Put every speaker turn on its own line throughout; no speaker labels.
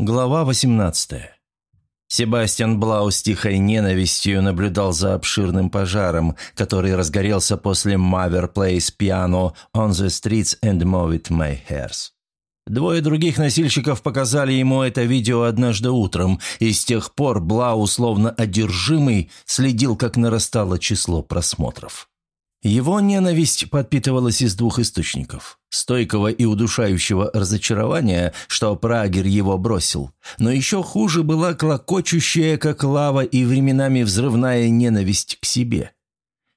Глава 18. Себастьян Блау с тихой ненавистью наблюдал за обширным пожаром, который разгорелся после Mother Plays Piano on the Streets and Moved My Hairs. Двое других носильщиков показали ему это видео однажды утром, и с тех пор Блау, словно одержимый, следил, как нарастало число просмотров. Его ненависть подпитывалась из двух источников. Стойкого и удушающего разочарования, что Прагер его бросил. Но еще хуже была клокочущая, как лава, и временами взрывная ненависть к себе.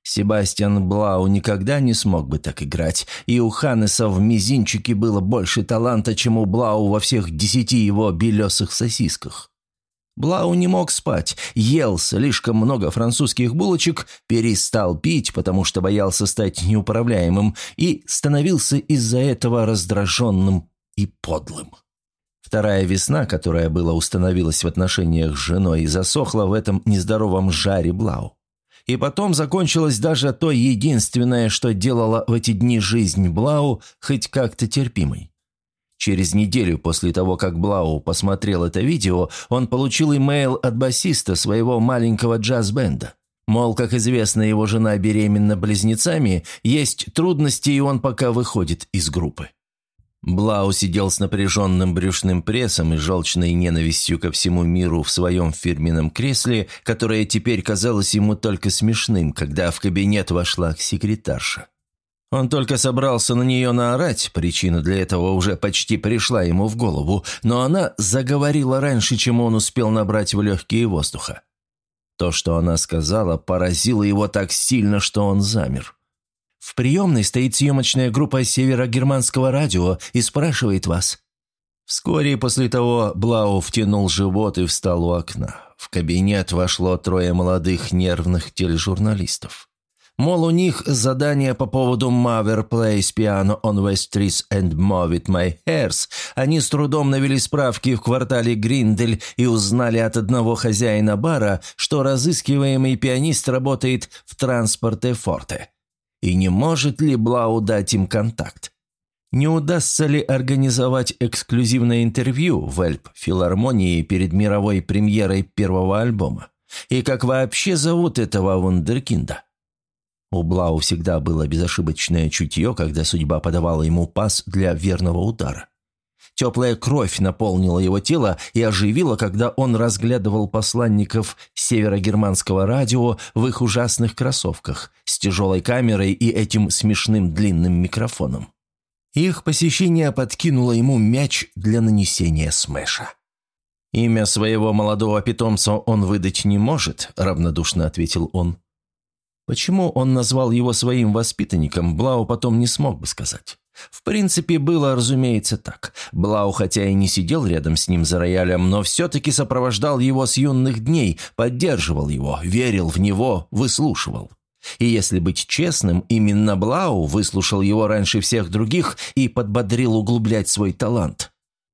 Себастьян Блау никогда не смог бы так играть, и у Ханнеса в мизинчике было больше таланта, чем у Блау во всех десяти его белесых сосисках. Блау не мог спать, ел слишком много французских булочек, перестал пить, потому что боялся стать неуправляемым, и становился из-за этого раздраженным и подлым. Вторая весна, которая была установилась в отношениях с женой, засохла в этом нездоровом жаре Блау. И потом закончилось даже то единственное, что делало в эти дни жизнь Блау хоть как-то терпимой. Через неделю после того, как Блау посмотрел это видео, он получил имейл от басиста своего маленького джаз-бенда. Мол, как известно, его жена беременна близнецами, есть трудности, и он пока выходит из группы. Блау сидел с напряженным брюшным прессом и желчной ненавистью ко всему миру в своем фирменном кресле, которое теперь казалось ему только смешным, когда в кабинет вошла секретарша. Он только собрался на нее наорать, причина для этого уже почти пришла ему в голову, но она заговорила раньше, чем он успел набрать в легкие воздуха. То, что она сказала, поразило его так сильно, что он замер. «В приемной стоит съемочная группа северо-германского радио и спрашивает вас». Вскоре после того Блау втянул живот и встал у окна. В кабинет вошло трое молодых нервных тележурналистов. Мол, у них задание по поводу «Mother plays piano on West Street and move it my hairs». Они с трудом навели справки в квартале Гриндель и узнали от одного хозяина бара, что разыскиваемый пианист работает в транспорте Форте. И не может ли Блау дать им контакт? Не удастся ли организовать эксклюзивное интервью в Эльп-филармонии перед мировой премьерой первого альбома? И как вообще зовут этого вундеркинда? У Блау всегда было безошибочное чутье, когда судьба подавала ему пас для верного удара. Теплая кровь наполнила его тело и оживила, когда он разглядывал посланников северогерманского радио в их ужасных кроссовках с тяжелой камерой и этим смешным длинным микрофоном. Их посещение подкинуло ему мяч для нанесения смеша. «Имя своего молодого питомца он выдать не может», – равнодушно ответил он. Почему он назвал его своим воспитанником, Блау потом не смог бы сказать. В принципе, было, разумеется, так. Блау, хотя и не сидел рядом с ним за роялем, но все-таки сопровождал его с юных дней, поддерживал его, верил в него, выслушивал. И если быть честным, именно Блау выслушал его раньше всех других и подбодрил углублять свой талант.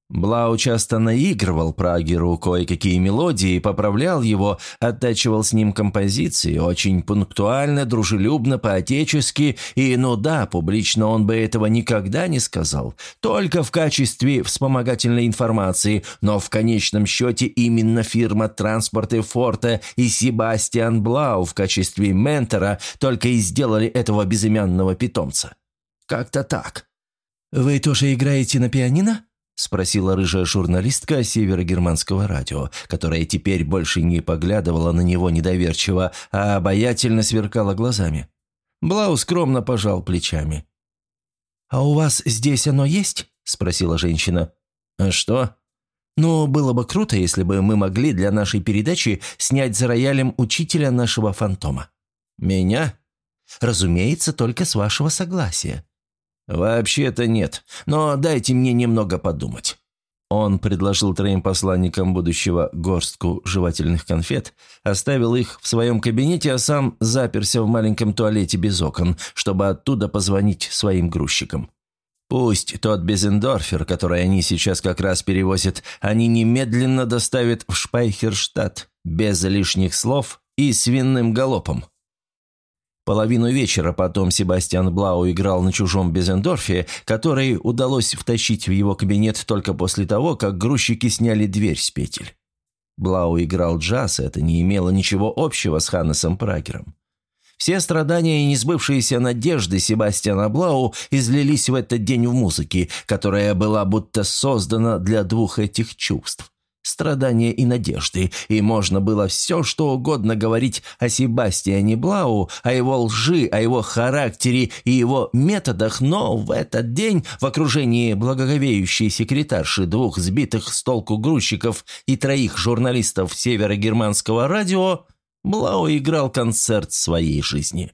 Блау часто наигрывал Прагеру кое-какие мелодии, поправлял его, оттачивал с ним композиции, очень пунктуально, дружелюбно, по-отечески, и, ну да, публично он бы этого никогда не сказал, только в качестве вспомогательной информации, но в конечном счете именно фирма транспорта Форта и Себастьян Блау в качестве ментора только и сделали этого безымянного питомца. Как-то так. «Вы тоже играете на пианино?» – спросила рыжая журналистка северогерманского радио, которая теперь больше не поглядывала на него недоверчиво, а обаятельно сверкала глазами. Блау скромно пожал плечами. «А у вас здесь оно есть?» – спросила женщина. «А что?» «Ну, было бы круто, если бы мы могли для нашей передачи снять за роялем учителя нашего фантома». «Меня?» «Разумеется, только с вашего согласия». «Вообще-то нет, но дайте мне немного подумать». Он предложил троим посланникам будущего горстку жевательных конфет, оставил их в своем кабинете, а сам заперся в маленьком туалете без окон, чтобы оттуда позвонить своим грузчикам. Пусть тот Безендорфер, который они сейчас как раз перевозят, они немедленно доставят в Шпайхерштадт, без лишних слов и свиным галопом. Половину вечера потом Себастьян Блау играл на чужом Безендорфе, который удалось втащить в его кабинет только после того, как грузчики сняли дверь с петель. Блау играл джаз, это не имело ничего общего с Ханнесом Прагером. Все страдания и несбывшиеся надежды Себастьяна Блау излились в этот день в музыке, которая была будто создана для двух этих чувств страдания и надежды, и можно было все, что угодно говорить о Себастьяне Блау, о его лжи, о его характере и его методах, но в этот день в окружении благоговеющей секретарши двух сбитых с толку грузчиков и троих журналистов северогерманского радио Блау играл концерт своей жизни.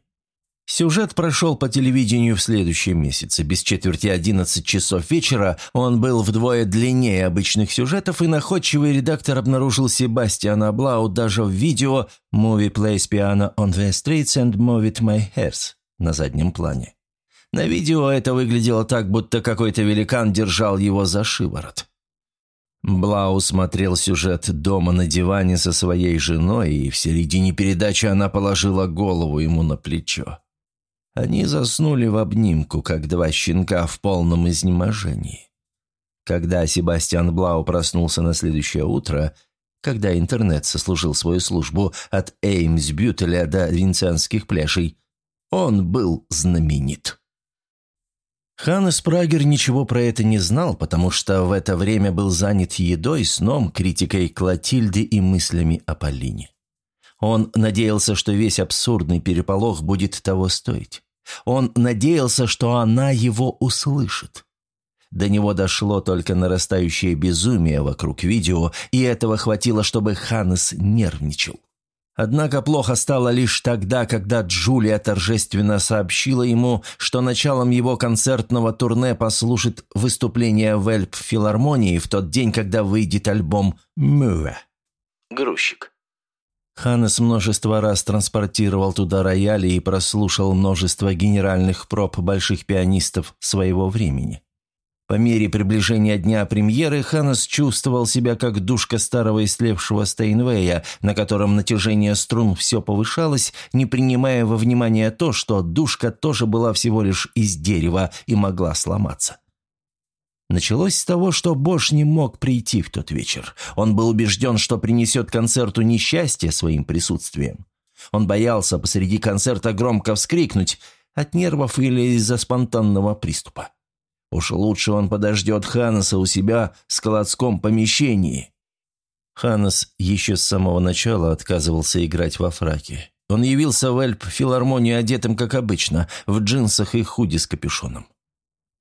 Сюжет прошел по телевидению в следующем месяце. Без четверти 11 часов вечера он был вдвое длиннее обычных сюжетов, и находчивый редактор обнаружил Себастьяна Блау даже в видео «Movie plays piano on the streets and move it my hairs» на заднем плане. На видео это выглядело так, будто какой-то великан держал его за шиворот. Блау смотрел сюжет дома на диване со своей женой, и в середине передачи она положила голову ему на плечо. Они заснули в обнимку, как два щенка в полном изнеможении. Когда Себастьян Блау проснулся на следующее утро, когда интернет сослужил свою службу от Эймс-Бютеля до Винценских пляжей, он был знаменит. Ханнес Прагер ничего про это не знал, потому что в это время был занят едой, сном, критикой Клотильды и мыслями о Полине. Он надеялся, что весь абсурдный переполох будет того стоить. Он надеялся, что она его услышит. До него дошло только нарастающее безумие вокруг видео, и этого хватило, чтобы Ханнес нервничал. Однако плохо стало лишь тогда, когда Джулия торжественно сообщила ему, что началом его концертного турне послужит выступление в Эльп-филармонии в тот день, когда выйдет альбом «Мюэ». Грузчик. Ханнес множество раз транспортировал туда рояли и прослушал множество генеральных проб больших пианистов своего времени. По мере приближения дня премьеры Ханнес чувствовал себя как душка старого истлевшего Стейнвея, на котором натяжение струн все повышалось, не принимая во внимание то, что душка тоже была всего лишь из дерева и могла сломаться. Началось с того, что Бош не мог прийти в тот вечер. Он был убежден, что принесет концерту несчастье своим присутствием. Он боялся посреди концерта громко вскрикнуть от нервов или из-за спонтанного приступа. Уж лучше он подождет Ханнеса у себя в складском помещении. Ханнес еще с самого начала отказывался играть во фраке. Он явился в Эльп-филармонию одетым, как обычно, в джинсах и худи с капюшоном.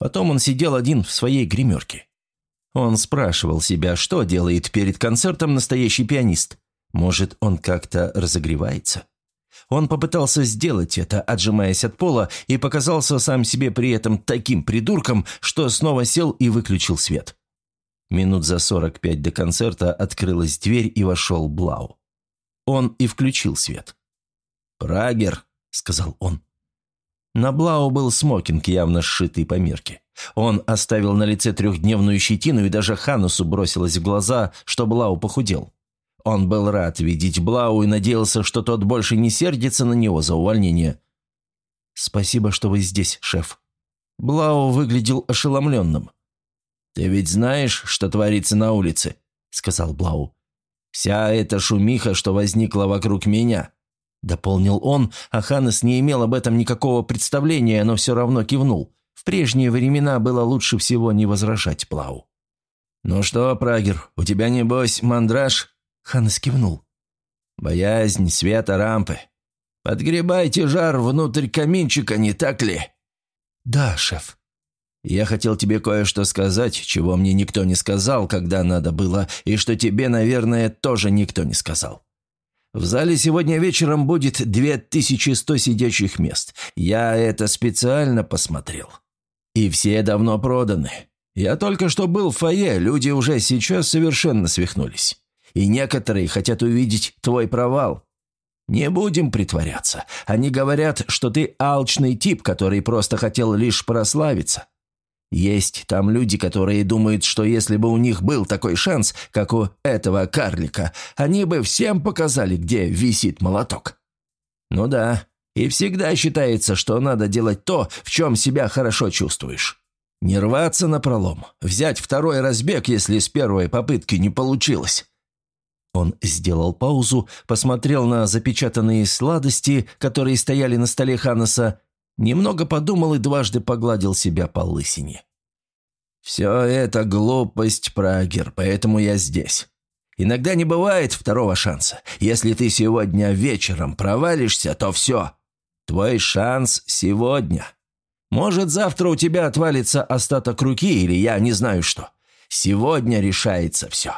Потом он сидел один в своей гримерке. Он спрашивал себя, что делает перед концертом настоящий пианист. Может, он как-то разогревается? Он попытался сделать это, отжимаясь от пола, и показался сам себе при этом таким придурком, что снова сел и выключил свет. Минут за сорок пять до концерта открылась дверь и вошел Блау. Он и включил свет. «Прагер», — сказал он. На Блау был смокинг, явно сшитый по мерке. Он оставил на лице трехдневную щетину, и даже Ханусу бросилось в глаза, что Блау похудел. Он был рад видеть Блау и надеялся, что тот больше не сердится на него за увольнение. «Спасибо, что вы здесь, шеф». Блау выглядел ошеломленным. «Ты ведь знаешь, что творится на улице?» – сказал Блау. «Вся эта шумиха, что возникла вокруг меня. – дополнил он, а Ханнес не имел об этом никакого представления, но все равно кивнул. В прежние времена было лучше всего не возражать Плау. «Ну что, Прагер, у тебя, небось, мандраж?» Ханнес кивнул. «Боязнь света рампы. Подгребайте жар внутрь каминчика, не так ли?» «Да, шеф». «Я хотел тебе кое-что сказать, чего мне никто не сказал, когда надо было, и что тебе, наверное, тоже никто не сказал. В зале сегодня вечером будет 2100 сидячих мест. Я это специально посмотрел. И все давно проданы. Я только что был в фойе, люди уже сейчас совершенно свихнулись. И некоторые хотят увидеть твой провал. Не будем притворяться. Они говорят, что ты алчный тип, который просто хотел лишь прославиться. Есть там люди, которые думают, что если бы у них был такой шанс, как у этого карлика, они бы всем показали, где висит молоток. Ну да, И всегда считается, что надо делать то, в чем себя хорошо чувствуешь. Не рваться на пролом, взять второй разбег, если с первой попытки не получилось. Он сделал паузу, посмотрел на запечатанные сладости, которые стояли на столе Ханнеса, немного подумал и дважды погладил себя по лысине. «Все это глупость, Прагер, поэтому я здесь. Иногда не бывает второго шанса. Если ты сегодня вечером провалишься, то все. Твой шанс сегодня. Может, завтра у тебя отвалится остаток руки или я не знаю что. Сегодня решается все.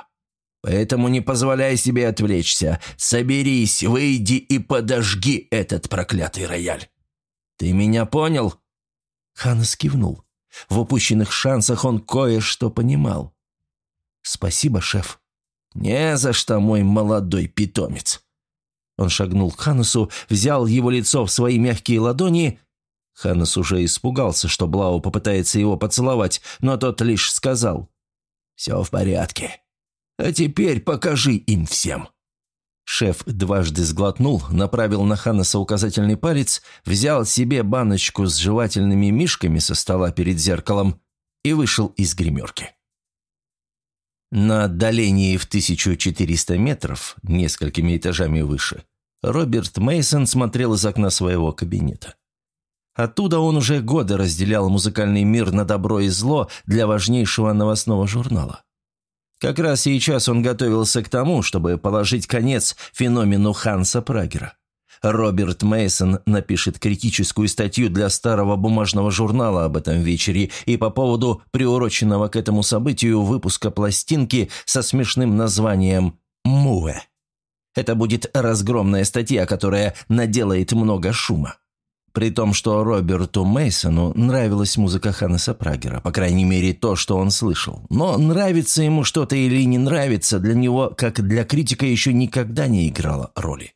Поэтому не позволяй себе отвлечься. Соберись, выйди и подожги этот проклятый рояль. Ты меня понял?» Ханнес кивнул. В упущенных шансах он кое-что понимал. «Спасибо, шеф». «Не за что, мой молодой питомец». Он шагнул к Ханнесу, взял его лицо в свои мягкие ладони. Ханнес уже испугался, что Блау попытается его поцеловать, но тот лишь сказал «Все в порядке. А теперь покажи им всем». Шеф дважды сглотнул, направил на Ханнеса указательный палец, взял себе баночку с жевательными мишками со стола перед зеркалом и вышел из гримерки. На отдалении в 1400 метров, несколькими этажами выше, Роберт Мейсон смотрел из окна своего кабинета. Оттуда он уже годы разделял музыкальный мир на добро и зло для важнейшего новостного журнала. Как раз сейчас он готовился к тому, чтобы положить конец феномену Ханса Прагера. Роберт Мейсон напишет критическую статью для старого бумажного журнала об этом вечере и по поводу приуроченного к этому событию выпуска пластинки со смешным названием «Муэ». Это будет разгромная статья, которая наделает много шума. При том, что Роберту Мейсону нравилась музыка Ханнеса Прагера, по крайней мере, то, что он слышал. Но нравится ему что-то или не нравится, для него, как для критика, еще никогда не играло роли.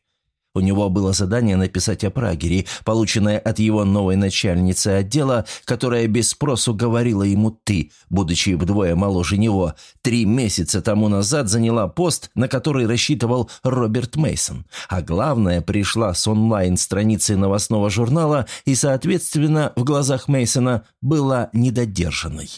У него было задание написать о Прагере, полученное от его новой начальницы отдела, которая без спросу говорила ему «ты», будучи вдвое моложе него. Три месяца тому назад заняла пост, на который рассчитывал Роберт Мейсон, А главное, пришла с онлайн-страницы новостного журнала и, соответственно, в глазах Мейсона была недодержанной.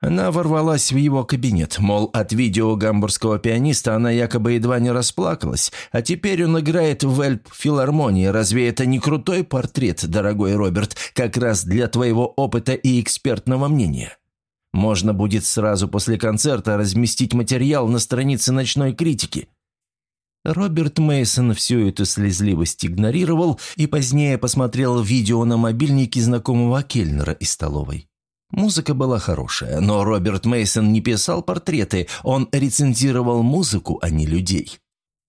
Она ворвалась в его кабинет, мол, от видео гамбургского пианиста она якобы едва не расплакалась, а теперь он играет в Эльп-филармонии. Разве это не крутой портрет, дорогой Роберт, как раз для твоего опыта и экспертного мнения? Можно будет сразу после концерта разместить материал на странице ночной критики. Роберт Мейсон всю эту слезливость игнорировал и позднее посмотрел видео на мобильнике знакомого Кельнера из столовой. Музыка была хорошая, но Роберт Мейсон не писал портреты, он рецензировал музыку, а не людей.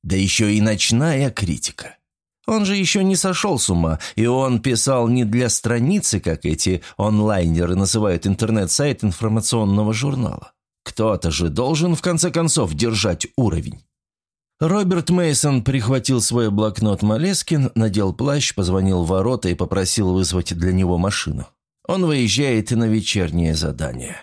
Да еще и ночная критика. Он же еще не сошел с ума, и он писал не для страницы, как эти онлайнеры называют интернет-сайт информационного журнала. Кто-то же должен, в конце концов, держать уровень. Роберт Мейсон прихватил свой блокнот Малескин, надел плащ, позвонил в ворота и попросил вызвать для него машину. Он выезжает на вечернее задание.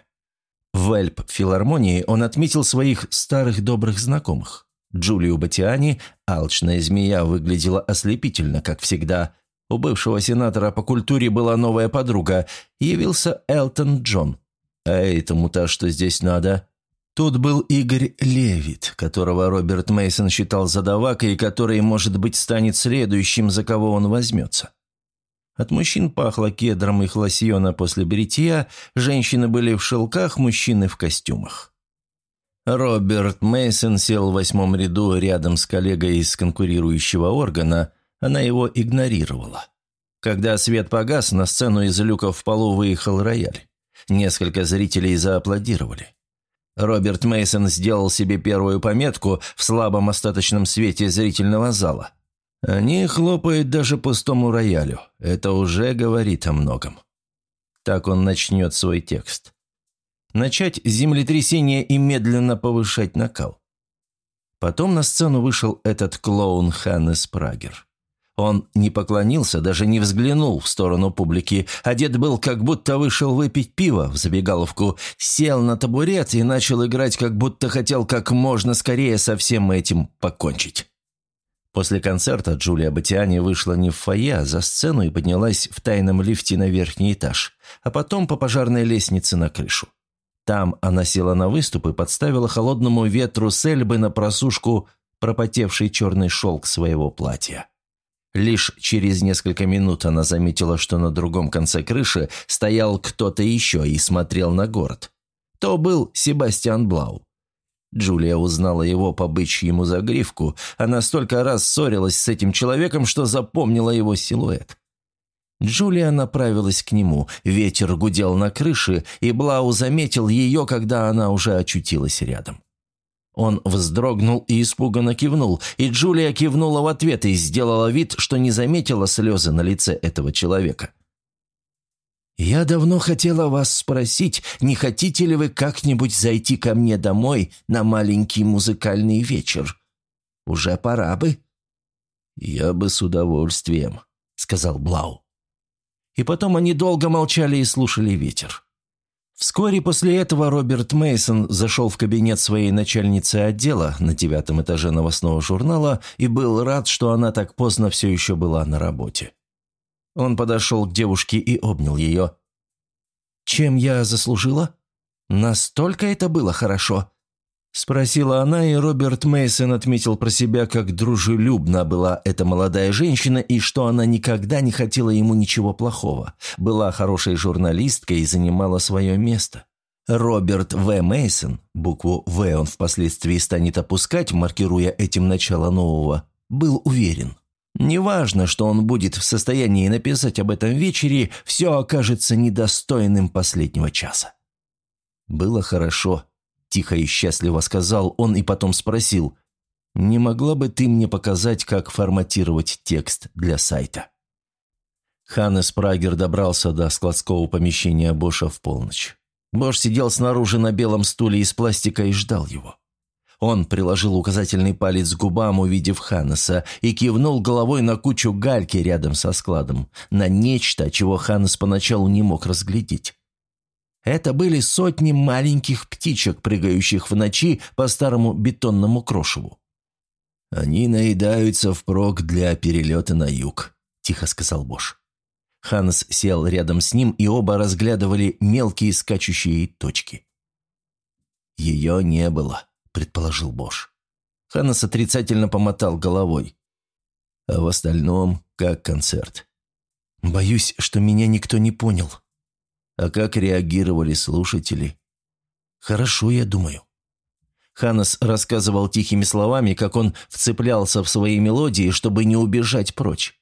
В Эльп-филармонии он отметил своих старых добрых знакомых. Джулию Батиани, алчная змея, выглядела ослепительно, как всегда. У бывшего сенатора по культуре была новая подруга. Явился Элтон Джон. А этому-то что здесь надо? Тут был Игорь Левит, которого Роберт Мейсон считал задавакой и который, может быть, станет следующим, за кого он возьмется. От мужчин пахло кедром их лосьона после бритья, женщины были в шелках, мужчины в костюмах. Роберт Мейсон сел в восьмом ряду рядом с коллегой из конкурирующего органа, она его игнорировала. Когда свет погас, на сцену из люка в полу выехал рояль. Несколько зрителей зааплодировали. Роберт Мейсон сделал себе первую пометку в слабом остаточном свете зрительного зала – они хлопают даже пустому роялю. Это уже говорит о многом. Так он начнет свой текст. Начать землетрясение и медленно повышать накал. Потом на сцену вышел этот клоун Ханнес Прагер. Он не поклонился, даже не взглянул в сторону публики. Одет был, как будто вышел выпить пиво в забегаловку, сел на табурет и начал играть, как будто хотел как можно скорее со всем этим покончить. После концерта Джулия Батиани вышла не в фойе, а за сцену и поднялась в тайном лифте на верхний этаж, а потом по пожарной лестнице на крышу. Там она села на выступ и подставила холодному ветру с эльбы на просушку пропотевший черный шелк своего платья. Лишь через несколько минут она заметила, что на другом конце крыши стоял кто-то еще и смотрел на город. То был Себастьян Блау. Джулия узнала его по бычьему загривку. Она столько раз ссорилась с этим человеком, что запомнила его силуэт. Джулия направилась к нему. Ветер гудел на крыше, и Блау заметил ее, когда она уже очутилась рядом. Он вздрогнул и испуганно кивнул, и Джулия кивнула в ответ и сделала вид, что не заметила слезы на лице этого человека. «Я давно хотела вас спросить, не хотите ли вы как-нибудь зайти ко мне домой на маленький музыкальный вечер? Уже пора бы». «Я бы с удовольствием», — сказал Блау. И потом они долго молчали и слушали ветер. Вскоре после этого Роберт Мейсон зашел в кабинет своей начальницы отдела на девятом этаже новостного журнала и был рад, что она так поздно все еще была на работе. Он подошел к девушке и обнял ее. «Чем я заслужила? Настолько это было хорошо?» Спросила она, и Роберт Мейсон отметил про себя, как дружелюбна была эта молодая женщина и что она никогда не хотела ему ничего плохого. Была хорошей журналисткой и занимала свое место. Роберт В. Мейсон, букву «В» он впоследствии станет опускать, маркируя этим начало нового, был уверен – Неважно, что он будет в состоянии написать об этом вечере, все окажется недостойным последнего часа. «Было хорошо», – тихо и счастливо сказал он и потом спросил, «Не могла бы ты мне показать, как форматировать текст для сайта?» Ханнес Прагер добрался до складского помещения Боша в полночь. Бош сидел снаружи на белом стуле из пластика и ждал его. Он приложил указательный палец к губам, увидев Ханнеса, и кивнул головой на кучу гальки рядом со складом, на нечто, чего Ханнес поначалу не мог разглядеть. Это были сотни маленьких птичек, прыгающих в ночи по старому бетонному крошеву. «Они наедаются впрок для перелета на юг», – тихо сказал Бош. Ханнес сел рядом с ним, и оба разглядывали мелкие скачущие точки. Ее не было предположил Бош. Ханнес отрицательно помотал головой. А в остальном, как концерт. Боюсь, что меня никто не понял. А как реагировали слушатели? Хорошо, я думаю. Ханнес рассказывал тихими словами, как он вцеплялся в свои мелодии, чтобы не убежать прочь.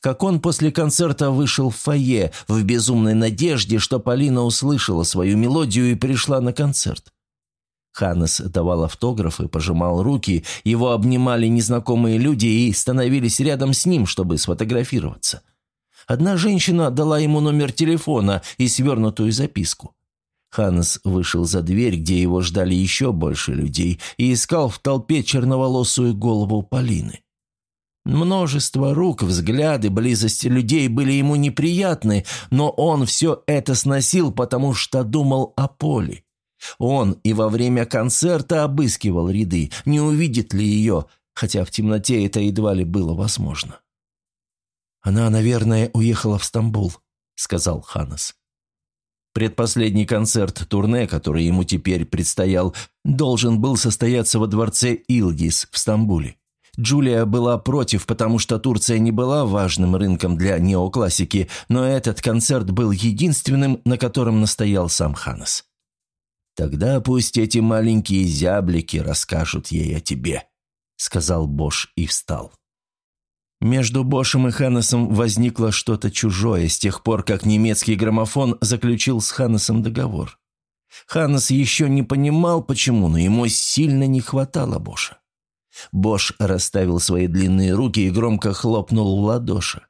Как он после концерта вышел в фойе в безумной надежде, что Полина услышала свою мелодию и пришла на концерт. Ханнес давал автографы, пожимал руки, его обнимали незнакомые люди и становились рядом с ним, чтобы сфотографироваться. Одна женщина дала ему номер телефона и свернутую записку. Ханнес вышел за дверь, где его ждали еще больше людей, и искал в толпе черноволосую голову Полины. Множество рук, взгляды, близость людей были ему неприятны, но он все это сносил, потому что думал о Поле. Он и во время концерта обыскивал ряды, не увидит ли ее, хотя в темноте это едва ли было возможно. «Она, наверное, уехала в Стамбул», — сказал Ханас. Предпоследний концерт турне, который ему теперь предстоял, должен был состояться во дворце Илгис в Стамбуле. Джулия была против, потому что Турция не была важным рынком для неоклассики, но этот концерт был единственным, на котором настоял сам Ханас. «Тогда пусть эти маленькие зяблики расскажут ей о тебе», — сказал Бош и встал. Между Бошем и Ханнесом возникло что-то чужое с тех пор, как немецкий граммофон заключил с Ханнесом договор. Ханнес еще не понимал, почему, но ему сильно не хватало Боша. Бош расставил свои длинные руки и громко хлопнул в ладоши.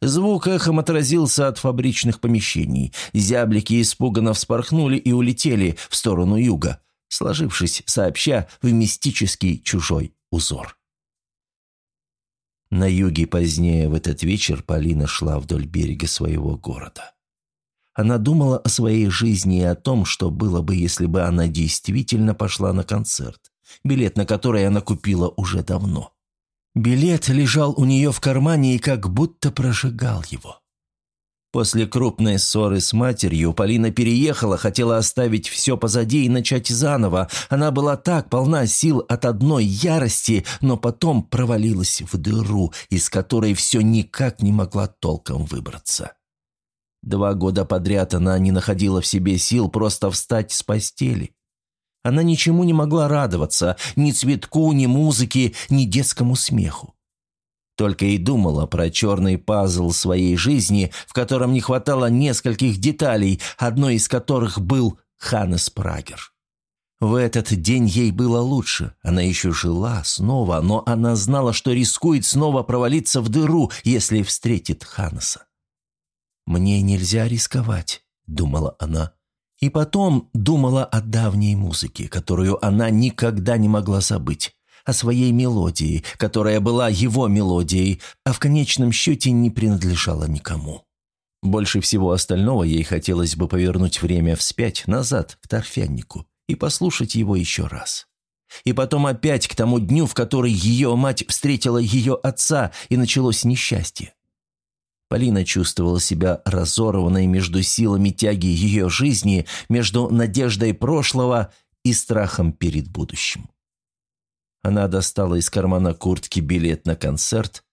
Звук эхом отразился от фабричных помещений. Зяблики испуганно вспорхнули и улетели в сторону юга, сложившись сообща в мистический чужой узор. На юге позднее в этот вечер Полина шла вдоль берега своего города. Она думала о своей жизни и о том, что было бы, если бы она действительно пошла на концерт, билет на который она купила уже давно. Билет лежал у нее в кармане и как будто прожигал его. После крупной ссоры с матерью Полина переехала, хотела оставить все позади и начать заново. Она была так полна сил от одной ярости, но потом провалилась в дыру, из которой все никак не могла толком выбраться. Два года подряд она не находила в себе сил просто встать с постели. Она ничему не могла радоваться, ни цветку, ни музыке, ни детскому смеху. Только и думала про черный пазл своей жизни, в котором не хватало нескольких деталей, одной из которых был Ханнес Прагер. В этот день ей было лучше. Она еще жила снова, но она знала, что рискует снова провалиться в дыру, если встретит Ханнеса. «Мне нельзя рисковать», — думала она. И потом думала о давней музыке, которую она никогда не могла забыть о своей мелодии, которая была его мелодией, а в конечном счете не принадлежала никому. Больше всего остального ей хотелось бы повернуть время вспять, назад, к торфяннику, и послушать его еще раз. И потом опять к тому дню, в который ее мать встретила ее отца, и началось несчастье. Полина чувствовала себя разорванной между силами тяги ее жизни, между надеждой прошлого и страхом перед будущим. Она достала из кармана куртки билет на концерт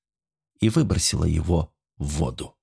и выбросила его в воду.